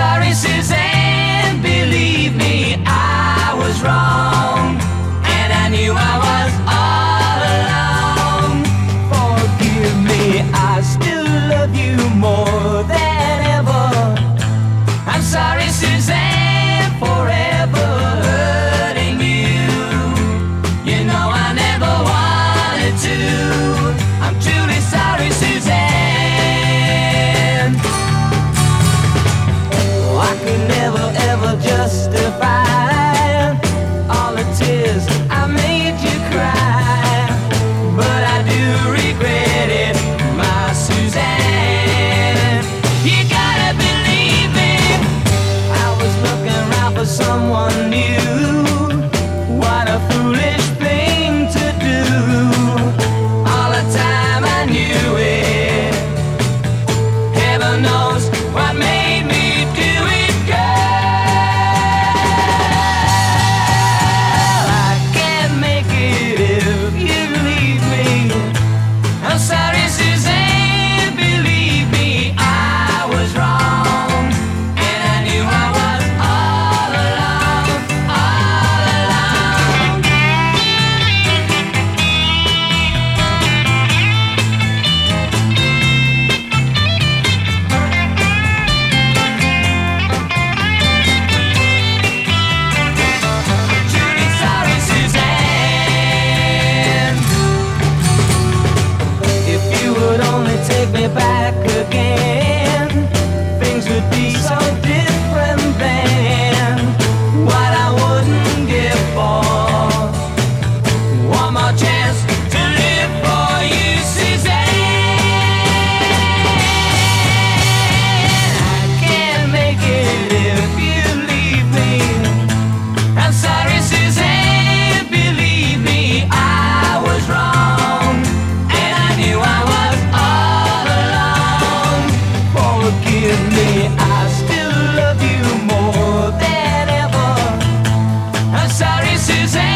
sorry, Suzanne, believe. You got is it